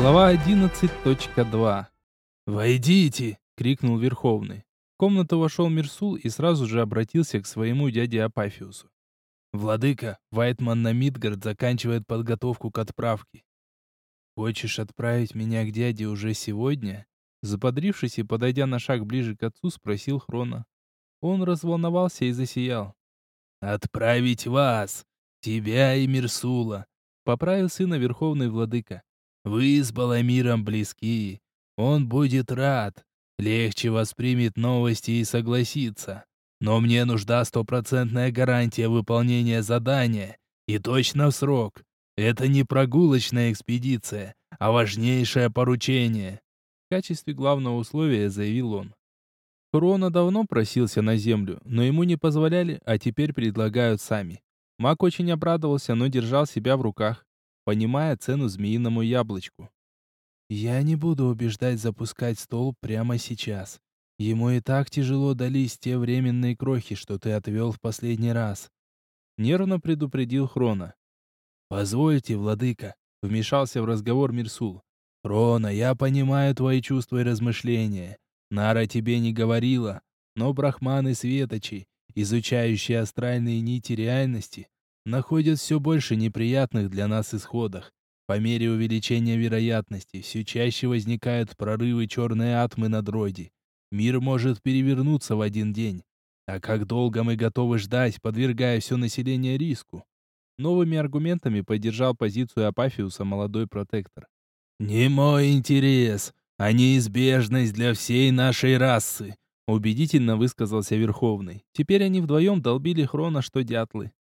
Глава 11.2 «Войдите!» — крикнул Верховный. В комнату вошел Мирсул и сразу же обратился к своему дяде Апафиусу. «Владыка, Вайтман на Мидгард заканчивает подготовку к отправке. Хочешь отправить меня к дяде уже сегодня?» Заподрившись и подойдя на шаг ближе к отцу, спросил Хрона. Он разволновался и засиял. «Отправить вас, тебя и Мирсула», — поправил сына Верховный Владыка. «Вы с Баламиром близки. Он будет рад, легче воспримет новости и согласится. Но мне нужна стопроцентная гарантия выполнения задания, и точно в срок. Это не прогулочная экспедиция, а важнейшее поручение. В качестве главного условия заявил он. Хрона давно просился на землю, но ему не позволяли, а теперь предлагают сами. Маг очень обрадовался, но держал себя в руках, понимая цену змеиному яблочку. «Я не буду убеждать запускать стол прямо сейчас. Ему и так тяжело дались те временные крохи, что ты отвел в последний раз». Нервно предупредил Хрона. «Позвольте, владыка», — вмешался в разговор Мирсул. «Хрона, я понимаю твои чувства и размышления. Нара тебе не говорила, но брахманы-светочи, изучающие астральные нити реальности, находят все больше неприятных для нас исходах. По мере увеличения вероятности все чаще возникают прорывы черной атмы на дроиде. Мир может перевернуться в один день. А как долго мы готовы ждать, подвергая все население риску? Новыми аргументами поддержал позицию Апафиуса молодой протектор. «Не мой интерес, а неизбежность для всей нашей расы», убедительно высказался Верховный. Теперь они вдвоем долбили Хрона, что дятлы.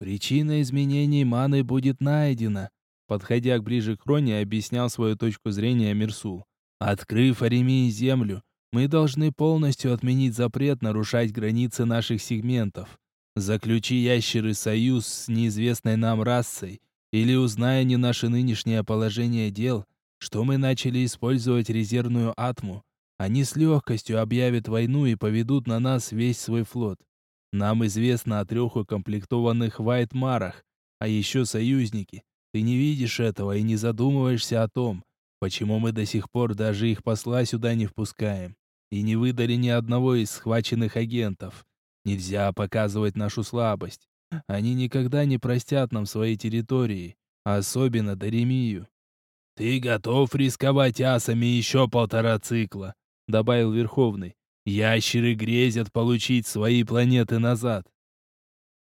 «Причина изменений маны будет найдена», подходя ближе к Хроне, объяснял свою точку зрения Мирсул. «Открыв Аремии землю, мы должны полностью отменить запрет нарушать границы наших сегментов. Заключи ящеры союз с неизвестной нам расой, или узная не наше нынешнее положение дел, что мы начали использовать резервную атму, они с легкостью объявят войну и поведут на нас весь свой флот. Нам известно о трех укомплектованных Вайтмарах, а еще союзники. Ты не видишь этого и не задумываешься о том, почему мы до сих пор даже их посла сюда не впускаем и не выдали ни одного из схваченных агентов. Нельзя показывать нашу слабость. Они никогда не простят нам свои территории, особенно Даремию. «Ты готов рисковать асами еще полтора цикла», — добавил Верховный. «Ящеры грезят получить свои планеты назад».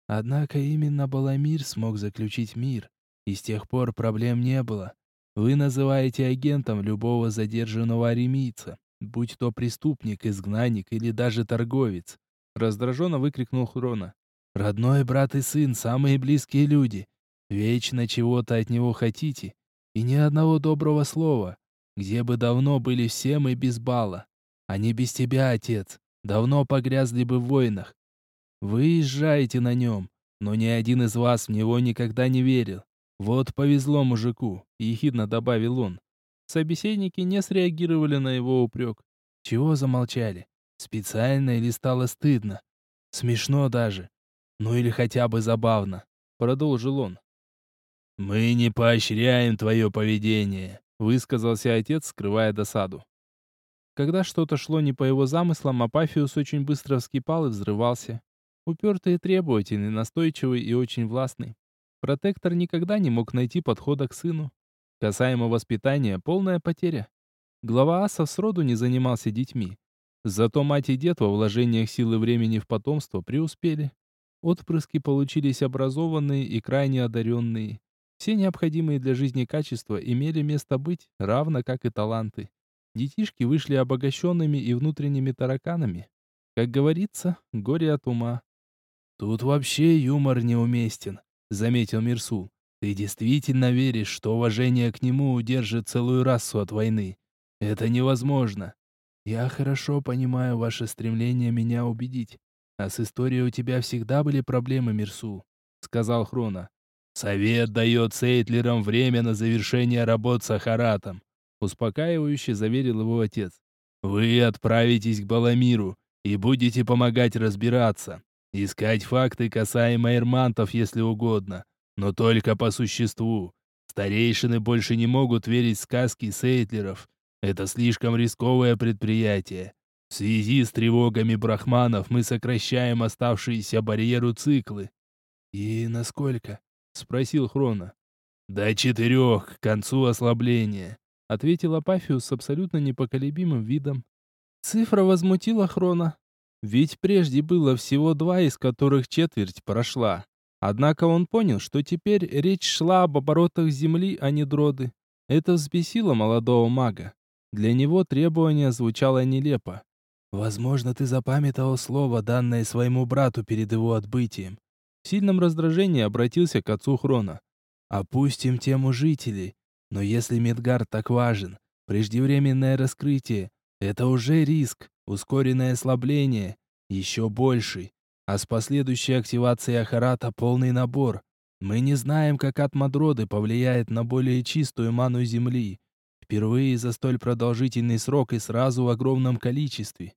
Однако именно Баламир смог заключить мир, и с тех пор проблем не было. Вы называете агентом любого задержанного аремийца, будь то преступник, изгнанник или даже торговец. Раздраженно выкрикнул Хрона. «Родной брат и сын, самые близкие люди. Вечно чего-то от него хотите. И ни одного доброго слова. Где бы давно были все мы без бала. Они без тебя, отец. Давно погрязли бы в войнах. Вы езжаете на нем, но ни один из вас в него никогда не верил. Вот повезло мужику», — ехидно добавил он. Собеседники не среагировали на его упрек. Чего замолчали? Специально или стало стыдно? Смешно даже. Ну или хотя бы забавно. Продолжил он. «Мы не поощряем твое поведение», — высказался отец, скрывая досаду. Когда что-то шло не по его замыслам, Апафиус очень быстро вскипал и взрывался. Упертый и требовательный, настойчивый и очень властный. Протектор никогда не мог найти подхода к сыну. Касаемо воспитания, полная потеря. Глава асов сроду не занимался детьми. Зато мать и дед во вложениях силы времени в потомство преуспели. Отпрыски получились образованные и крайне одаренные. Все необходимые для жизни качества имели место быть, равно как и таланты. Детишки вышли обогащенными и внутренними тараканами. Как говорится, горе от ума. «Тут вообще юмор неуместен», — заметил Мирсул. «Ты действительно веришь, что уважение к нему удержит целую расу от войны? Это невозможно. Я хорошо понимаю ваше стремление меня убедить. А с историей у тебя всегда были проблемы, Мирсу, сказал Хрона. Совет дает Сейтлерам время на завершение работ с Ахаратом, успокаивающе заверил его отец. Вы отправитесь к Баламиру и будете помогать разбираться, искать факты касаемо эрмантов, если угодно, но только по существу. Старейшины больше не могут верить сказки сейтлеров. Это слишком рисковое предприятие. В связи с тревогами брахманов мы сокращаем оставшиеся барьеру циклы. «И насколько?» — спросил Хрона. «До четырех, к концу ослабления», — ответил Апафиус с абсолютно непоколебимым видом. Цифра возмутила Хрона. Ведь прежде было всего два, из которых четверть прошла. Однако он понял, что теперь речь шла об оборотах Земли, а не дроды. Это взбесило молодого мага. Для него требование звучало нелепо. «Возможно, ты запамятовал слово, данное своему брату перед его отбытием». В сильном раздражении обратился к отцу Хрона. «Опустим тему жителей. Но если Медгард так важен, преждевременное раскрытие — это уже риск, ускоренное ослабление, еще больший. А с последующей активацией Ахарата полный набор. Мы не знаем, как Атмадроды повлияет на более чистую ману Земли. Впервые за столь продолжительный срок и сразу в огромном количестве.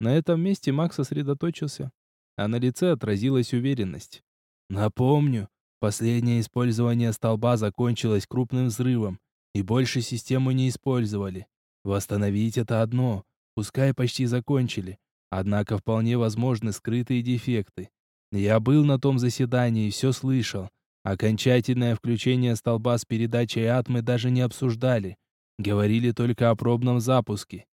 На этом месте Макс сосредоточился, а на лице отразилась уверенность. Напомню, последнее использование столба закончилось крупным взрывом, и больше систему не использовали. Восстановить это одно, пускай почти закончили, Однако вполне возможны скрытые дефекты. Я был на том заседании и все слышал. Окончательное включение столба с передачей атмы даже не обсуждали. Говорили только о пробном запуске.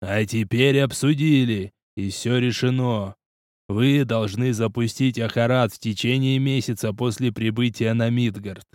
А теперь обсудили, и все решено. Вы должны запустить Ахарат в течение месяца после прибытия на Мидгард.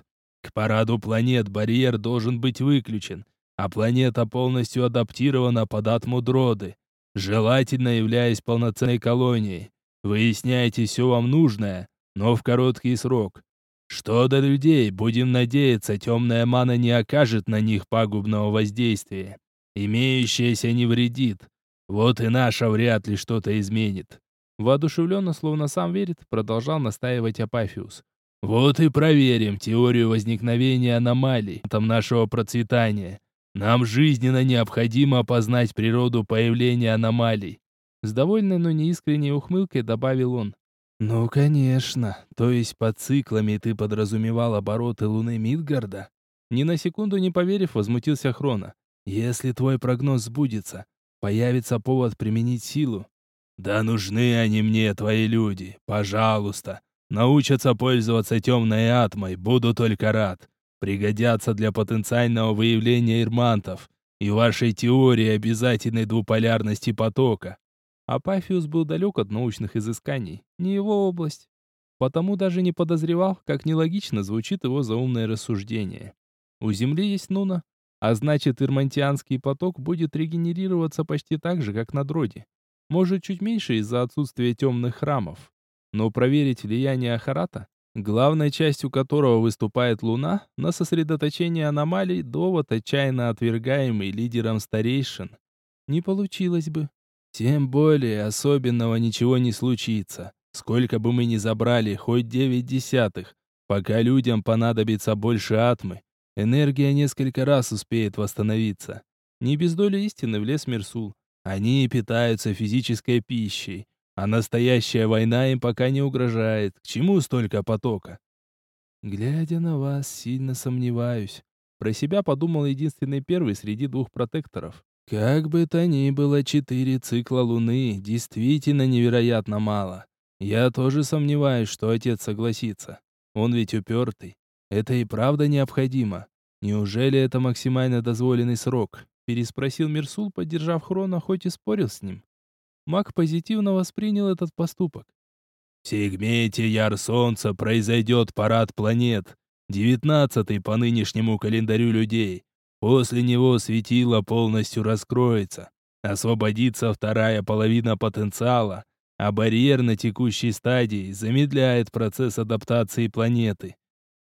К параду планет барьер должен быть выключен, а планета полностью адаптирована под атму Дроды желательно являясь полноценной колонией. Выясняйте все вам нужное, но в короткий срок. Что до людей, будем надеяться, темная мана не окажет на них пагубного воздействия. Имеющаяся не вредит. Вот и наша вряд ли что-то изменит. Воодушевленно, словно сам верит, продолжал настаивать Апафиус. Вот и проверим теорию возникновения аномалий, там нашего процветания. Нам жизненно необходимо опознать природу появления аномалий. С довольной, но неискренней ухмылкой добавил он. «Ну, конечно. То есть под циклами ты подразумевал обороты Луны Мидгарда?» Ни на секунду не поверив, возмутился Хрона. «Если твой прогноз сбудется, появится повод применить силу». «Да нужны они мне, твои люди. Пожалуйста. Научатся пользоваться темной атмой, буду только рад пригодятся для потенциального выявления ирмантов и вашей теории обязательной двуполярности потока. Апафиус был далек от научных изысканий, не его область. Потому даже не подозревал, как нелогично звучит его заумное рассуждение. У Земли есть Нуна, а значит ирмантианский поток будет регенерироваться почти так же, как на Дроде. Может, чуть меньше из-за отсутствия темных храмов. Но проверить влияние Ахарата главной частью которого выступает Луна, на сосредоточение аномалий довод, отчаянно отвергаемый лидером старейшин. Не получилось бы. Тем более особенного ничего не случится. Сколько бы мы ни забрали, хоть девять десятых, пока людям понадобится больше атмы, энергия несколько раз успеет восстановиться. Не без доли истины влез Мерсул. Они питаются физической пищей, а настоящая война им пока не угрожает. К чему столько потока? Глядя на вас, сильно сомневаюсь. Про себя подумал единственный первый среди двух протекторов. Как бы то ни было, четыре цикла Луны действительно невероятно мало. Я тоже сомневаюсь, что отец согласится. Он ведь упертый. Это и правда необходимо. Неужели это максимально дозволенный срок? Переспросил Мирсул, поддержав Хрона, хоть и спорил с ним. Маг позитивно воспринял этот поступок. В сегменте Яр Солнца произойдет парад планет, девятнадцатый по нынешнему календарю людей. После него светило полностью раскроется, освободится вторая половина потенциала, а барьер на текущей стадии замедляет процесс адаптации планеты.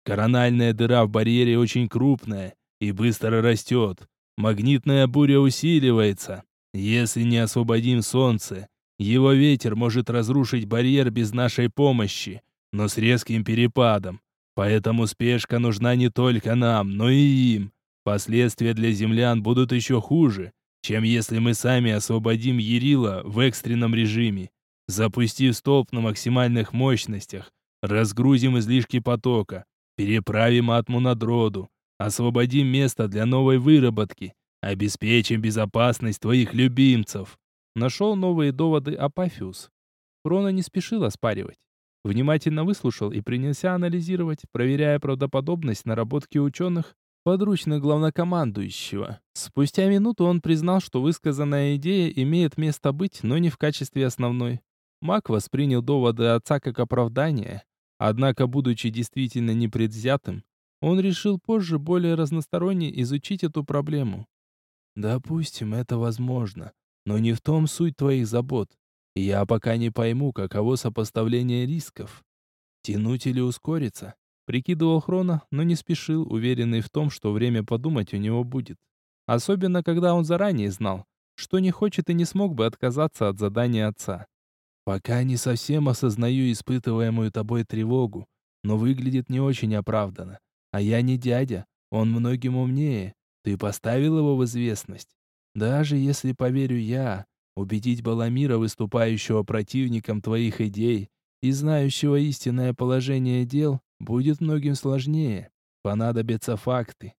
Корональная дыра в барьере очень крупная и быстро растет. Магнитная буря усиливается, если не освободим солнце, его ветер может разрушить барьер без нашей помощи, но с резким перепадом. Поэтому спешка нужна не только нам, но и им. Последствия для землян будут еще хуже, чем если мы сами освободим Ерила в экстренном режиме. Запустив столб на максимальных мощностях, разгрузим излишки потока, переправим атму на дроду, освободим место для новой выработки, обеспечим безопасность твоих любимцев. Нашел новые доводы Апафиус. Крона не спешил оспаривать. Внимательно выслушал и принялся анализировать, проверяя правдоподобность наработки ученых, подручных главнокомандующего. Спустя минуту он признал, что высказанная идея имеет место быть, но не в качестве основной. Мак воспринял доводы отца как оправдание, однако, будучи действительно непредвзятым, он решил позже более разносторонне изучить эту проблему. «Допустим, это возможно. Но не в том суть твоих забот. Я пока не пойму, каково сопоставление рисков. Тянуть или ускориться? Прикидывал Хрона, но не спешил, уверенный в том, что время подумать у него будет. Особенно, когда он заранее знал, что не хочет и не смог бы отказаться от задания отца. Пока не совсем осознаю испытываемую тобой тревогу, но выглядит не очень оправданно. А я не дядя, он многим умнее. Ты поставил его в известность. Даже если поверю я, убедить Баламира, выступающего противником твоих идей и знающего истинное положение дел, будет многим сложнее. Понадобятся факты.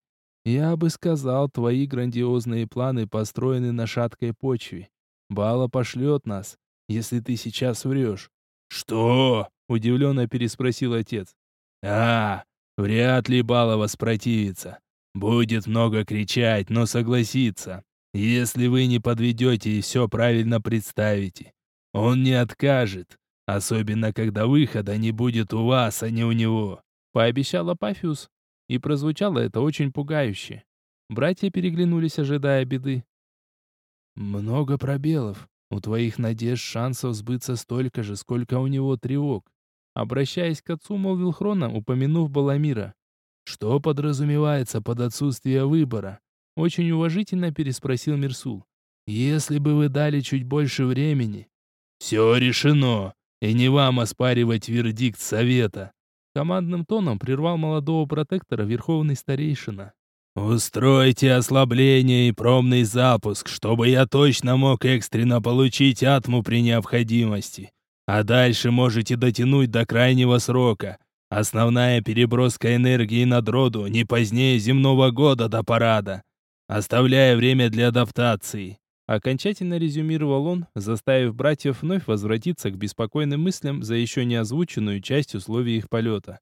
Я бы сказал, твои грандиозные планы построены на шаткой почве. Бала пошлет нас, если ты сейчас врешь. «Что?» — удивленно переспросил отец. «А, вряд ли Бала воспротивится. Будет много кричать, но согласится. Если вы не подведете и все правильно представите, он не откажет, особенно когда выхода не будет у вас, а не у него», — пообещал Апафиус, и прозвучало это очень пугающе. Братья переглянулись, ожидая беды. «Много пробелов. У твоих надежд шансов сбыться столько же, сколько у него тревог», обращаясь к отцу, молвил Хрона, упомянув Баламира. «Что подразумевается под отсутствие выбора? Очень уважительно переспросил Мирсул. «Если бы вы дали чуть больше времени...» «Все решено, и не вам оспаривать вердикт совета!» Командным тоном прервал молодого протектора верховный старейшина. «Устройте ослабление и промный запуск, чтобы я точно мог экстренно получить атму при необходимости. А дальше можете дотянуть до крайнего срока. Основная переброска энергии над роду не позднее земного года до парада оставляя время для адаптации. Окончательно резюмировал он, заставив братьев вновь возвратиться к беспокойным мыслям за еще не озвученную часть условий их полета.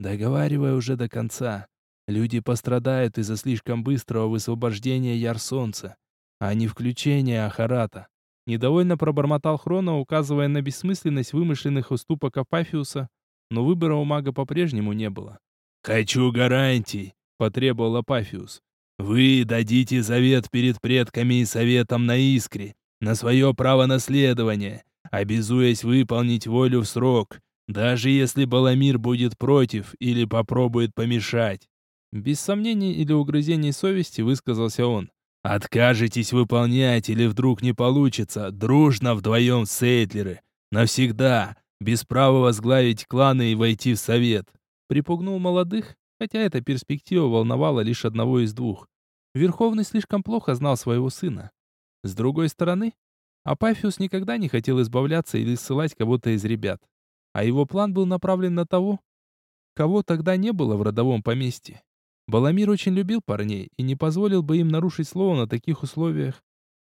Договаривая уже до конца. Люди пострадают из-за слишком быстрого высвобождения яр солнца, а не включения Ахарата. Недовольно пробормотал Хрона, указывая на бессмысленность вымышленных уступок Апафиуса, но выбора у мага по-прежнему не было. «Хочу гарантий», — потребовал Апафиус. Вы дадите завет перед предками и советом на искре, на свое право наследования, обязуясь выполнить волю в срок, даже если Баламир будет против или попробует помешать. Без сомнений или угрызений совести высказался он. Откажетесь выполнять или вдруг не получится, дружно вдвоем Сейтлеры, навсегда, без права возглавить кланы и войти в совет. Припугнул молодых, хотя эта перспектива волновала лишь одного из двух. Верховный слишком плохо знал своего сына. С другой стороны, Апафиус никогда не хотел избавляться или ссылать кого-то из ребят. А его план был направлен на того, кого тогда не было в родовом поместье. Баламир очень любил парней и не позволил бы им нарушить слово на таких условиях.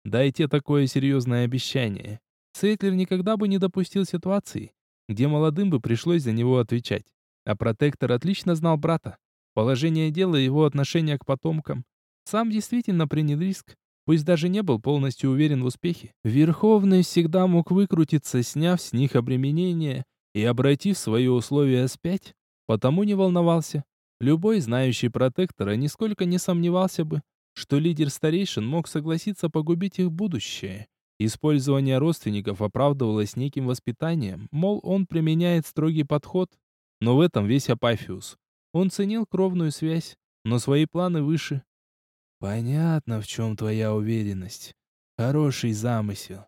Дайте такое серьезное обещание. Сейтлер никогда бы не допустил ситуации, где молодым бы пришлось за него отвечать. А протектор отлично знал брата, положение дела и его отношение к потомкам. Сам действительно принял риск, пусть даже не был полностью уверен в успехе. Верховный всегда мог выкрутиться, сняв с них обременение и обратив свои условия спять, потому не волновался. Любой знающий протектора нисколько не сомневался бы, что лидер старейшин мог согласиться погубить их будущее. Использование родственников оправдывалось неким воспитанием, мол, он применяет строгий подход, но в этом весь Апафиус. Он ценил кровную связь, но свои планы выше. Понятно, в чем твоя уверенность. Хороший замысел.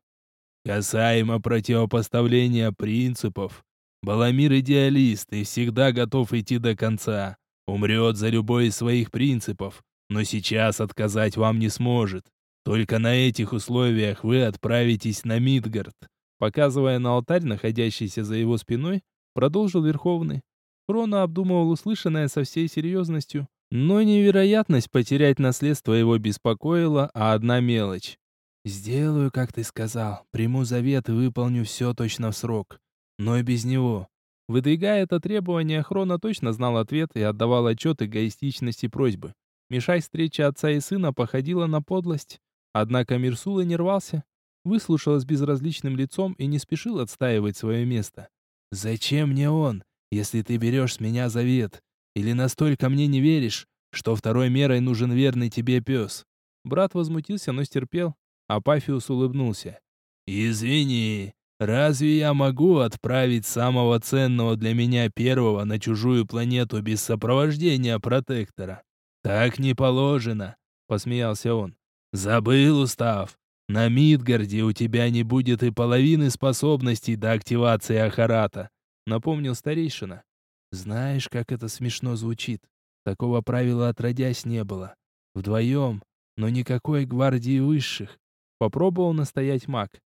Касаемо противопоставления принципов, Баламир идеалист и всегда готов идти до конца. Умрет за любой из своих принципов, но сейчас отказать вам не сможет. Только на этих условиях вы отправитесь на Мидгард. Показывая на алтарь, находящийся за его спиной, продолжил Верховный. Крона обдумывал услышанное со всей серьезностью, Но невероятность потерять наследство его беспокоила, а одна мелочь. «Сделаю, как ты сказал, приму завет и выполню все точно в срок. Но и без него». Выдвигая это требование, Хрона точно знал ответ и отдавал отчет эгоистичности просьбы. Мешай встреча отца и сына походила на подлость. Однако Мирсула не рвался, выслушал с безразличным лицом и не спешил отстаивать свое место. «Зачем мне он, если ты берешь с меня завет? Или настолько мне не веришь, что второй мерой нужен верный тебе пес?» Брат возмутился, но стерпел, а Пафиус улыбнулся. «Извини, разве я могу отправить самого ценного для меня первого на чужую планету без сопровождения протектора? Так не положено», — посмеялся он. «Забыл устав. На Мидгарде у тебя не будет и половины способностей до активации Ахарата», — напомнил старейшина. «Знаешь, как это смешно звучит? Такого правила отродясь не было. Вдвоем, но никакой гвардии высших. Попробовал настоять маг.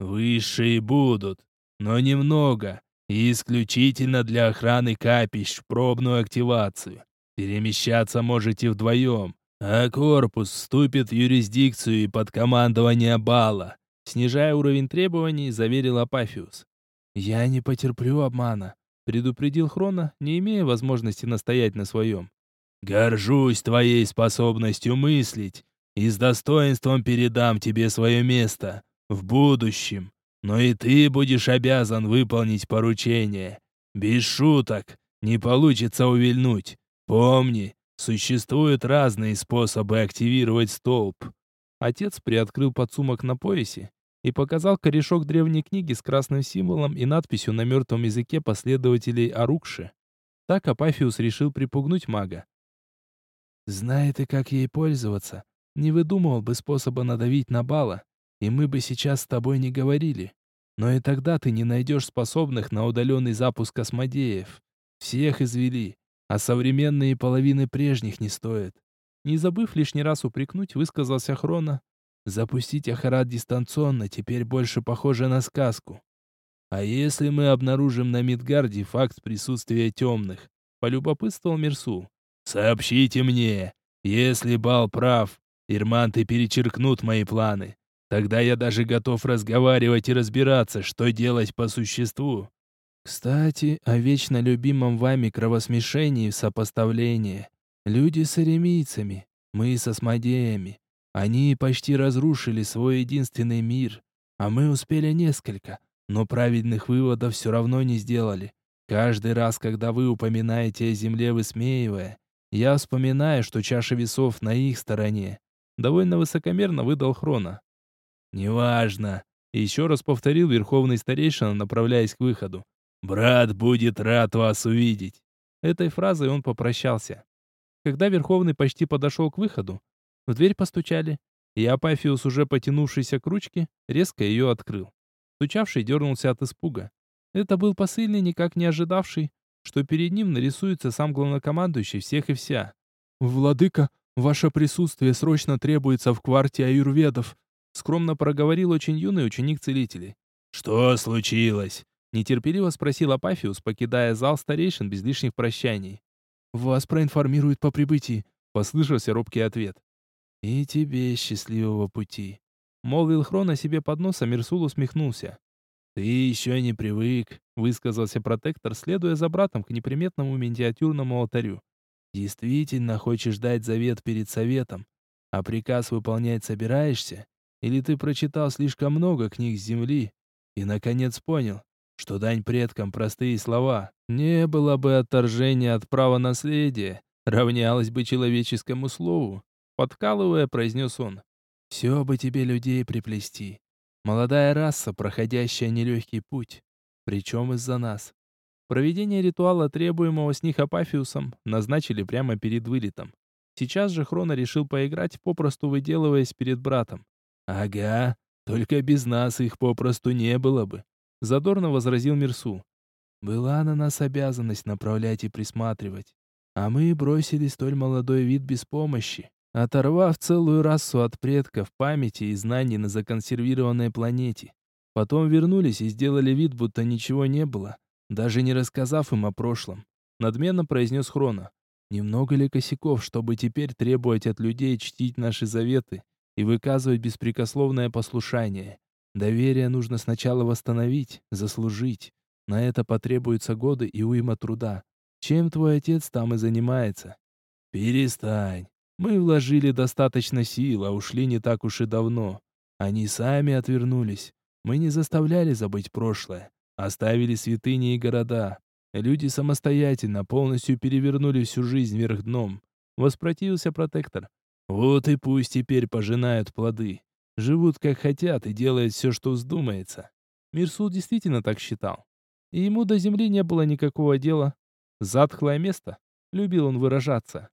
Высшие будут, но немного, и исключительно для охраны капищ в пробную активацию. Перемещаться можете вдвоем, а корпус вступит в юрисдикцию и под командование Бала. Снижая уровень требований, заверил Апафиус. «Я не потерплю обмана», — предупредил Хрона, не имея возможности настоять на своем. «Горжусь твоей способностью мыслить и с достоинством передам тебе свое место в будущем. Но и ты будешь обязан выполнить поручение. Без шуток, не получится увильнуть. Помни, Существуют разные способы активировать столб. Отец приоткрыл подсумок на поясе и показал корешок древней книги с красным символом и надписью на мертвом языке последователей Арукши. Так Апафиус решил припугнуть мага. «Знает и как ей пользоваться, не выдумывал бы способа надавить на Бала, и мы бы сейчас с тобой не говорили. Но и тогда ты не найдешь способных на удаленный запуск космодеев. Всех извели, а современные половины прежних не стоят. Не забыв лишний раз упрекнуть, высказался Хрона. Запустить Ахарат дистанционно теперь больше похоже на сказку. А если мы обнаружим на Мидгарде факт присутствия темных? Полюбопытствовал Мерсу. Сообщите мне, если Бал прав, ирманты перечеркнут мои планы. Тогда я даже готов разговаривать и разбираться, что делать по существу. Кстати, о вечно любимом вами кровосмешении в сопоставлении. Люди с аремийцами, мы с осмодеями. Они почти разрушили свой единственный мир, а мы успели несколько, но правильных выводов все равно не сделали. Каждый раз, когда вы упоминаете о земле, высмеивая, я вспоминаю, что чаша весов на их стороне. Довольно высокомерно выдал Хрона. «Неважно», — еще раз повторил верховный старейшина, направляясь к выходу. «Брат будет рад вас увидеть!» Этой фразой он попрощался. Когда Верховный почти подошел к выходу, в дверь постучали, и Апафиус, уже потянувшийся к ручке, резко ее открыл. Стучавший дернулся от испуга. Это был посыльный, никак не ожидавший, что перед ним нарисуется сам главнокомандующий всех и вся. «Владыка, ваше присутствие срочно требуется в кварте аюрведов», скромно проговорил очень юный ученик целителей. «Что случилось?» Нетерпеливо спросил Апафиус, покидая зал старейшин без лишних прощаний. «Вас проинформируют по прибытии», — послышался робкий ответ. «И тебе счастливого пути», — молвил Хрон о себе под нос, а Мирсул усмехнулся. «Ты еще не привык», — высказался протектор, следуя за братом к неприметному миниатюрному алтарю. «Действительно хочешь дать завет перед советом, а приказ выполнять собираешься? Или ты прочитал слишком много книг с земли и, наконец, понял, что дань предкам простые слова. Не было бы отторжения от права наследия, равнялось бы человеческому слову. Подкалывая, произнес он. Все бы тебе людей приплести. Молодая раса, проходящая нелегкий путь. Причем из-за нас. Проведение ритуала, требуемого с них Апафиусом, назначили прямо перед вылетом. Сейчас же Хрона решил поиграть, попросту выделываясь перед братом. «Ага, только без нас их попросту не было бы. Задорно возразил Мирсу. Была на нас обязанность направлять и присматривать. А мы бросили столь молодой вид без помощи, оторвав целую расу от предков памяти и знаний на законсервированной планете. Потом вернулись и сделали вид, будто ничего не было, даже не рассказав им о прошлом. Надменно произнес Хрона. Немного ли косяков, чтобы теперь требовать от людей чтить наши заветы и выказывать беспрекословное послушание? Доверие нужно сначала восстановить, заслужить. На это потребуются годы и уйма труда. Чем твой отец там и занимается? Перестань. Мы вложили достаточно сил, а ушли не так уж и давно. Они сами отвернулись. Мы не заставляли забыть прошлое. Оставили святыни и города. Люди самостоятельно полностью перевернули всю жизнь вверх дном. Воспротивился протектор. Вот и пусть теперь пожинают плоды. Живут как хотят и делают все, что вздумается. Мирсул действительно так считал. И ему до земли не было никакого дела. Затхлое место. Любил он выражаться.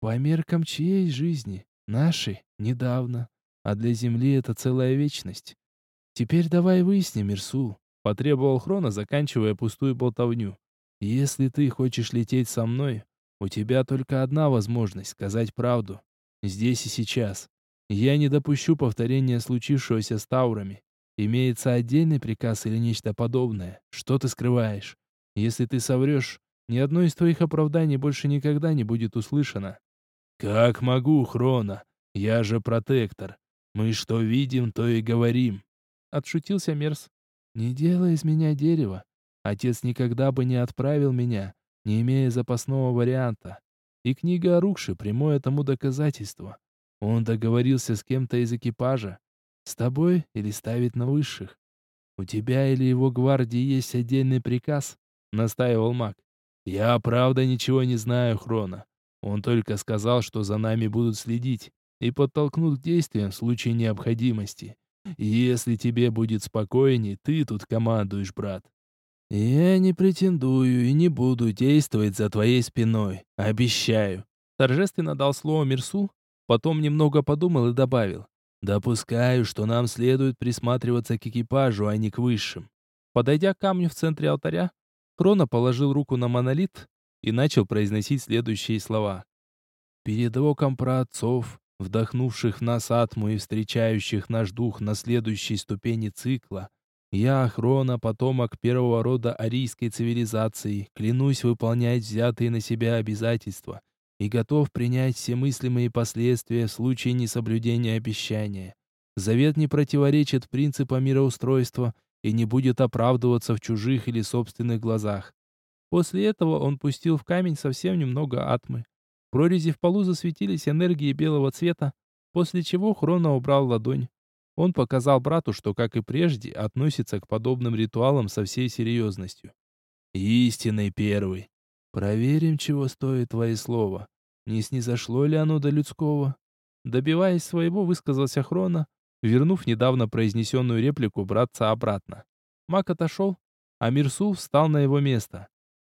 По меркам чьей жизни? Нашей? Недавно. А для земли это целая вечность. Теперь давай выясним, Мирсул. Потребовал Хрона, заканчивая пустую болтовню. Если ты хочешь лететь со мной, у тебя только одна возможность сказать правду. Здесь и сейчас. Я не допущу повторения случившегося с Таурами. Имеется отдельный приказ или нечто подобное? Что ты скрываешь? Если ты соврешь, ни одно из твоих оправданий больше никогда не будет услышано. Как могу, Хрона? Я же протектор. Мы что видим, то и говорим. Отшутился Мерс. Не делай из меня дерево. Отец никогда бы не отправил меня, не имея запасного варианта. И книга о прямое тому доказательство. Он договорился с кем-то из экипажа, с тобой или ставить на высших? У тебя или его гвардии есть отдельный приказ?» — настаивал маг. «Я, правда, ничего не знаю, Хрона. Он только сказал, что за нами будут следить и подтолкнут к действиям в случае необходимости. Если тебе будет спокойней, ты тут командуешь, брат. Я не претендую и не буду действовать за твоей спиной, обещаю». Торжественно дал слово Мирсу, потом немного подумал и добавил. Допускаю, что нам следует присматриваться к экипажу, а не к высшим. Подойдя к камню в центре алтаря, Крона положил руку на монолит и начал произносить следующие слова. «Перед оком праотцов, вдохнувших в нас атму и встречающих наш дух на следующей ступени цикла, я, Хрона, потомок первого рода арийской цивилизации, клянусь выполнять взятые на себя обязательства — и готов принять все мыслимые последствия в случае несоблюдения обещания. Завет не противоречит принципам мироустройства и не будет оправдываться в чужих или собственных глазах. После этого он пустил в камень совсем немного атмы. Прорези в полу засветились энергии белого цвета, после чего Хрона убрал ладонь. Он показал брату, что, как и прежде, относится к подобным ритуалам со всей серьезностью. «Истинный первый. Проверим, чего стоит твои слова. Не снизошло ли оно до людского? Добиваясь своего, высказался Хрона, вернув недавно произнесенную реплику братца обратно. Мак отошел, а Мирсул встал на его место.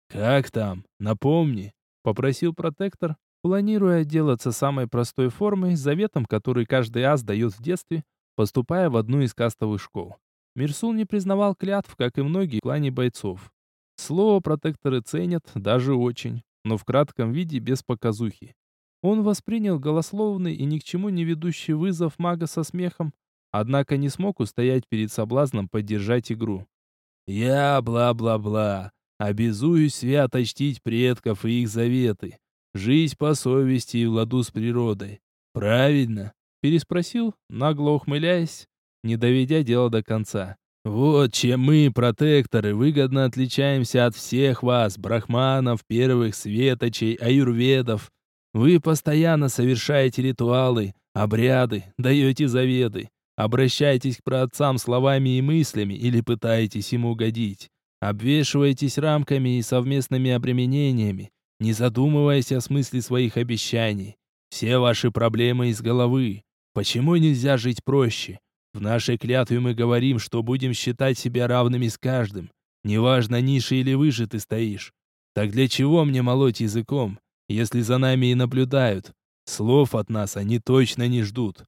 «Как там? Напомни», — попросил протектор, планируя отделаться самой простой формой, заветом, который каждый ас дает в детстве, поступая в одну из кастовых школ. Мирсул не признавал клятв, как и многие клане бойцов. Слово протекторы ценят, даже очень, но в кратком виде без показухи. Он воспринял голословный и ни к чему не ведущий вызов мага со смехом, однако не смог устоять перед соблазном поддержать игру. «Я бла-бла-бла, обязуюсь свято чтить предков и их заветы, жить по совести и в ладу с природой. Правильно?» Переспросил, нагло ухмыляясь, не доведя дело до конца. Вот чем мы, протекторы, выгодно отличаемся от всех вас, брахманов, первых светочей, аюрведов. Вы постоянно совершаете ритуалы, обряды, даете заветы, обращаетесь к праотцам словами и мыслями или пытаетесь им угодить. Обвешиваетесь рамками и совместными обременениями, не задумываясь о смысле своих обещаний. Все ваши проблемы из головы. Почему нельзя жить проще? В нашей клятве мы говорим, что будем считать себя равными с каждым. Неважно, ниже или выше ты стоишь. Так для чего мне молоть языком, если за нами и наблюдают? Слов от нас они точно не ждут.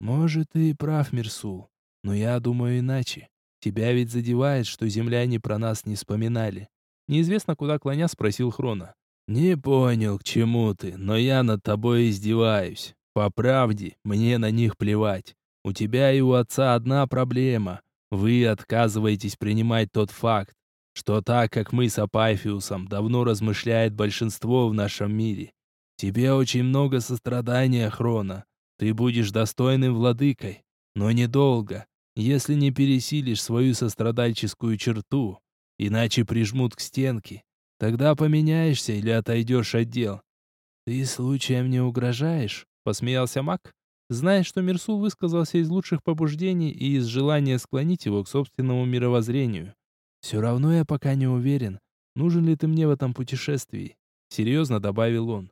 Может, ты и прав, Мирсул, но я думаю иначе. Тебя ведь задевает, что земляне про нас не вспоминали. Неизвестно, куда клоня, спросил Хрона. Не понял, к чему ты, но я над тобой издеваюсь. По правде, мне на них плевать. У тебя и у отца одна проблема. Вы отказываетесь принимать тот факт. что так, как мы с Апайфиусом, давно размышляет большинство в нашем мире. Тебе очень много сострадания, Хрона. Ты будешь достойным владыкой, но недолго, если не пересилишь свою сострадальческую черту, иначе прижмут к стенке. Тогда поменяешься или отойдешь от дел. Ты случаем не угрожаешь? Посмеялся Мак, зная, что Мирсул высказался из лучших побуждений и из желания склонить его к собственному мировоззрению. Все равно я пока не уверен, нужен ли ты мне в этом путешествии. Серьезно добавил он.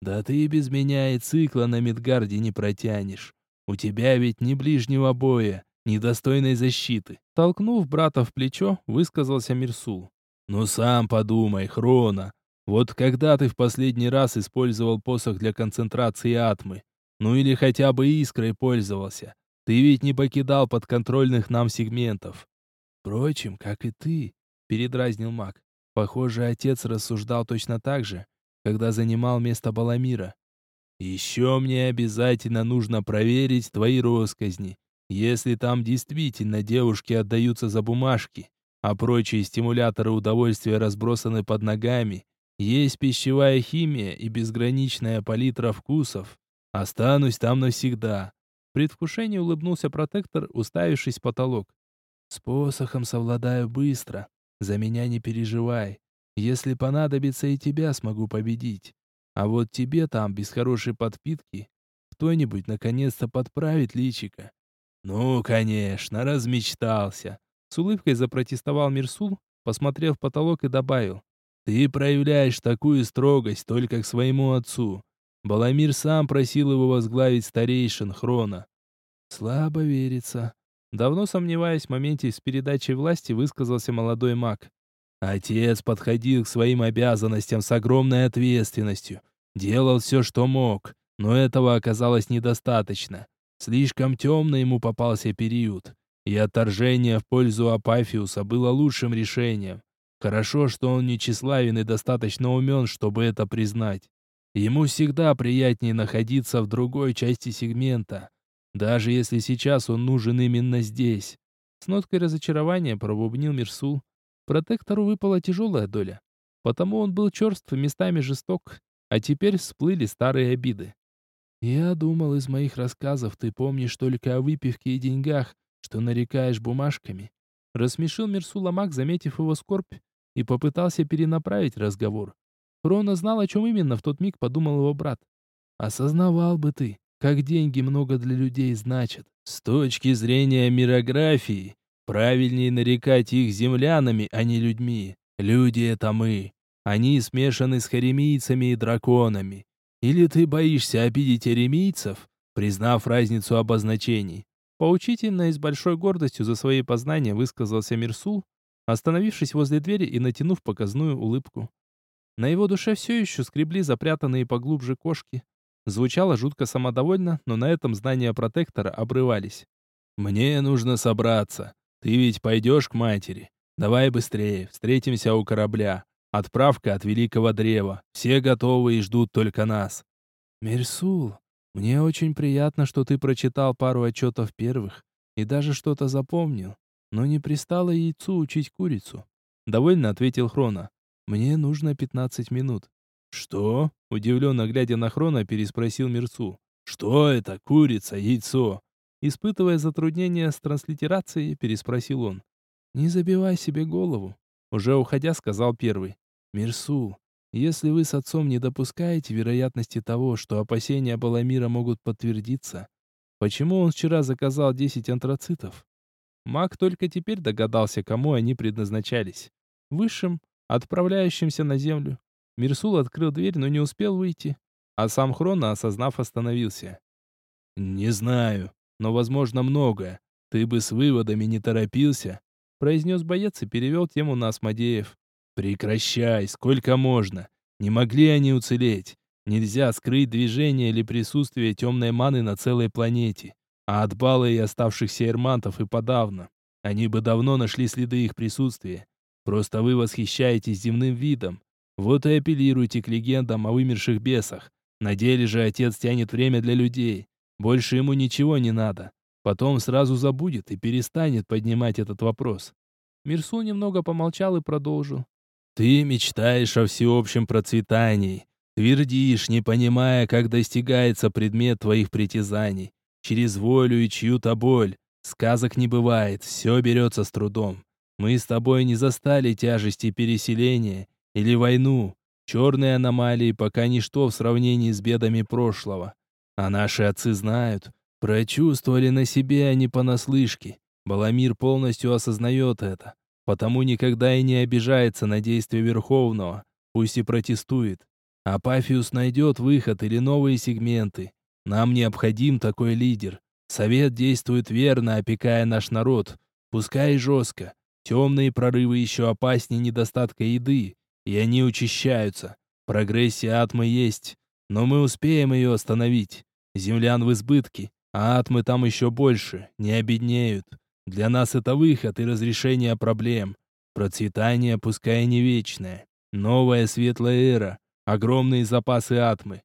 Да ты и без меня и цикла на Мидгарде не протянешь. У тебя ведь ни ближнего боя, ни достойной защиты. Толкнув брата в плечо, высказался Мирсул. Ну сам подумай, Хрона. Вот когда ты в последний раз использовал посох для концентрации атмы? Ну или хотя бы искрой пользовался? Ты ведь не покидал подконтрольных нам сегментов. Впрочем, как и ты, передразнил маг. Похоже, отец рассуждал точно так же, когда занимал место Баламира. Еще мне обязательно нужно проверить твои росказни. Если там действительно девушки отдаются за бумажки, а прочие стимуляторы удовольствия разбросаны под ногами, есть пищевая химия и безграничная палитра вкусов, останусь там навсегда. В предвкушении улыбнулся протектор, уставившись в потолок. С посохом совладаю быстро, за меня не переживай. Если понадобится, и тебя смогу победить. А вот тебе там, без хорошей подпитки, кто-нибудь наконец-то подправит личика. Ну, конечно, размечтался. С улыбкой запротестовал Мирсул, посмотрел в потолок и добавил. «Ты проявляешь такую строгость только к своему отцу. Баламир сам просил его возглавить старейшин Хрона». «Слабо верится». Давно сомневаясь в моменте с передачей власти, высказался молодой маг. Отец подходил к своим обязанностям с огромной ответственностью. Делал все, что мог, но этого оказалось недостаточно. Слишком темный ему попался период и отторжение в пользу Апафиуса было лучшим решением. Хорошо, что он не тщеславен и достаточно умен, чтобы это признать. Ему всегда приятнее находиться в другой части сегмента, даже если сейчас он нужен именно здесь. С ноткой разочарования пробубнил Мирсул. Протектору выпала тяжелая доля, потому он был черств местами жесток, а теперь всплыли старые обиды. «Я думал, из моих рассказов ты помнишь только о выпивке и деньгах, что нарекаешь бумажками. Рассмешил Мирсула Мак, заметив его скорбь, и попытался перенаправить разговор. Рона знал, о чем именно в тот миг подумал его брат. «Осознавал бы ты, как деньги много для людей значат. С точки зрения мирографии, правильнее нарекать их землянами, а не людьми. Люди — это мы. Они смешаны с харемийцами и драконами. Или ты боишься обидеть эремийцев, признав разницу обозначений? Поучительно и с большой гордостью за свои познания высказался Мирсул, остановившись возле двери и натянув показную улыбку. На его душе все еще скребли запрятанные поглубже кошки. Звучало жутко самодовольно, но на этом знания протектора обрывались. «Мне нужно собраться. Ты ведь пойдешь к матери. Давай быстрее, встретимся у корабля. Отправка от Великого Древа. Все готовы и ждут только нас». «Мирсул, мне очень приятно, что ты прочитал пару отчетов первых и даже что-то запомнил, но не пристало яйцу учить курицу. Довольно ответил Хрона. Мне нужно 15 минут. Что? Удивленно глядя на Хрона, переспросил Мирцу. Что это, курица, яйцо? Испытывая затруднения с транслитерацией, переспросил он. Не забивай себе голову. Уже уходя, сказал первый. Мирсу, если вы с отцом не допускаете вероятности того, что опасения Баламира могут подтвердиться, почему он вчера заказал 10 антрацитов? Маг только теперь догадался, кому они предназначались. Высшим, отправляющимся на землю. Мирсул открыл дверь, но не успел выйти, а сам Хрона, осознав, остановился. «Не знаю, но, возможно, многое. Ты бы с выводами не торопился», произнес боец и перевел тему на Асмодеев. Прекращай, сколько можно. Не могли они уцелеть. Нельзя скрыть движение или присутствие темной маны на целой планете. А от Бала и оставшихся эрмантов и подавно. Они бы давно нашли следы их присутствия. Просто вы восхищаетесь земным видом. Вот и апеллируйте к легендам о вымерших бесах. На деле же отец тянет время для людей. Больше ему ничего не надо. Потом сразу забудет и перестанет поднимать этот вопрос. Мирсул немного помолчал и продолжил. Ты мечтаешь о всеобщем процветании, твердишь, не понимая, как достигается предмет твоих притязаний, через волю и чью-то боль. Сказок не бывает, все берется с трудом. Мы с тобой не застали тяжести переселения или войну. Черные аномалии пока ничто в сравнении с бедами прошлого. А наши отцы знают, прочувствовали на себе, а не понаслышке. Баламир полностью осознает это, потому никогда и не обижается на действия Верховного, пусть и протестует. Апафиус найдет выход или новые сегменты. Нам необходим такой лидер. Совет действует верно, опекая наш народ, пускай и жестко. Темные прорывы еще опаснее недостатка еды, и они учащаются. Прогрессия атмы есть, но мы успеем ее остановить. Землян в избытке, а атмы там еще больше, не обеднеют. Для нас это выход и разрешение проблем. Процветание, пускай не вечное. Новая светлая эра, огромные запасы атмы.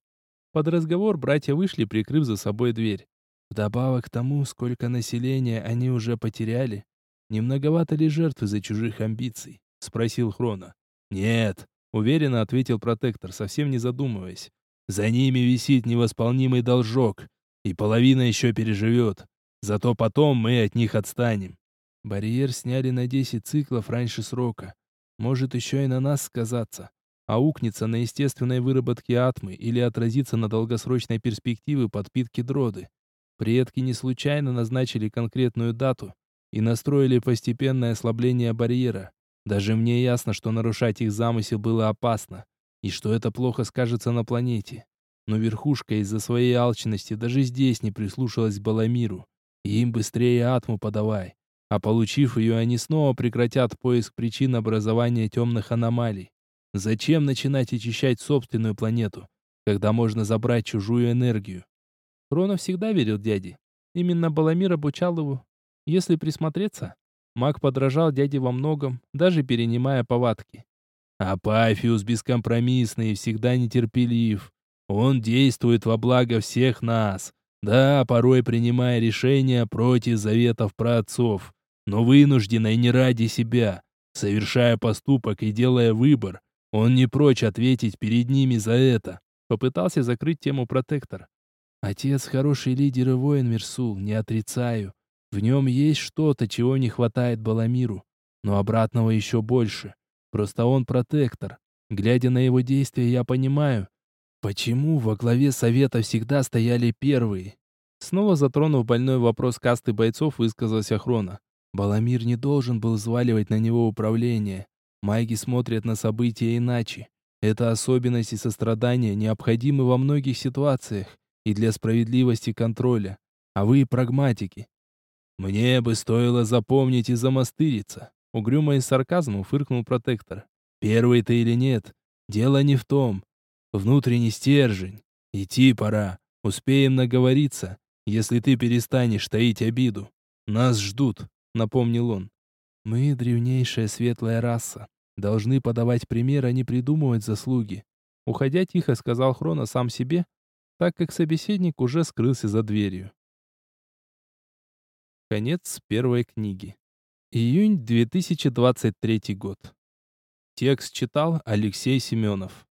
Под разговор братья вышли, прикрыв за собой дверь. Вдобавок к тому, сколько населения они уже потеряли, «Не многовато ли жертв из-за чужих амбиций?» — спросил Хрона. «Нет», — уверенно ответил протектор, совсем не задумываясь. «За ними висит невосполнимый должок, и половина еще переживет. Зато потом мы от них отстанем». Барьер сняли на 10 циклов раньше срока. Может еще и на нас сказаться. Аукнется на естественной выработке атмы или отразится на долгосрочной перспективе подпитки дроды. Предки не случайно назначили конкретную дату, и настроили постепенное ослабление барьера. Даже мне ясно, что нарушать их замысел было опасно, и что это плохо скажется на планете. Но верхушка из-за своей алчности даже здесь не прислушалась к Баламиру. Им быстрее атму подавай. А получив ее, они снова прекратят поиск причин образования темных аномалий. Зачем начинать очищать собственную планету, когда можно забрать чужую энергию? Рона всегда верил дяде. Именно Баламир обучал его, если присмотреться, маг подражал дяде во многом, даже перенимая повадки. Апафиус бескомпромиссный и всегда нетерпелив. Он действует во благо всех нас. Да, порой принимая решения против заветов праотцов, но вынужденно и не ради себя. Совершая поступок и делая выбор, он не прочь ответить перед ними за это. Попытался закрыть тему протектор. Отец хороший лидер и воин, Мерсул, не отрицаю. В нем есть что-то, чего не хватает Баламиру, но обратного еще больше. Просто он протектор. Глядя на его действия, я понимаю, почему во главе совета всегда стояли первые. Снова затронув больной вопрос касты бойцов, высказался Хрона. Баламир не должен был взваливать на него управление. Майги смотрят на события иначе. Эта особенность и сострадание необходимы во многих ситуациях и для справедливости контроля. А вы прагматики. «Мне бы стоило запомнить и замастыриться», — угрюмо и сарказмом фыркнул протектор. «Первый ты или нет, дело не в том. Внутренний стержень. Идти пора. Успеем наговориться, если ты перестанешь таить обиду. Нас ждут», — напомнил он. «Мы, древнейшая светлая раса, должны подавать пример, а не придумывать заслуги», — уходя тихо сказал Хрона сам себе, так как собеседник уже скрылся за дверью. Конец первой книги. Июнь 2023 год. Текст читал Алексей Семенов.